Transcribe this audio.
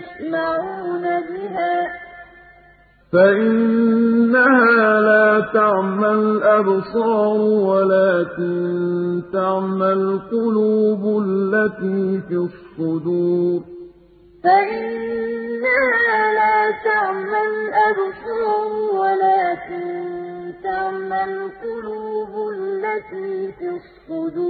يَسْمَعُونَ بِهَا ۚ. فَإِنَّهَا لَا تَعْمَى الْأَبْصَارُ وَلَٰكِن تَعْمَى الْقُلُوبُ الَّتِي فِي الصُّدُورِ. فَإِنَّهَا لَا تَعْمَى الْأَبْصَارُ وَلَٰكِن تَعْمَى الْقُلُوبُ الَّتِي فِي الصُّدُورِ.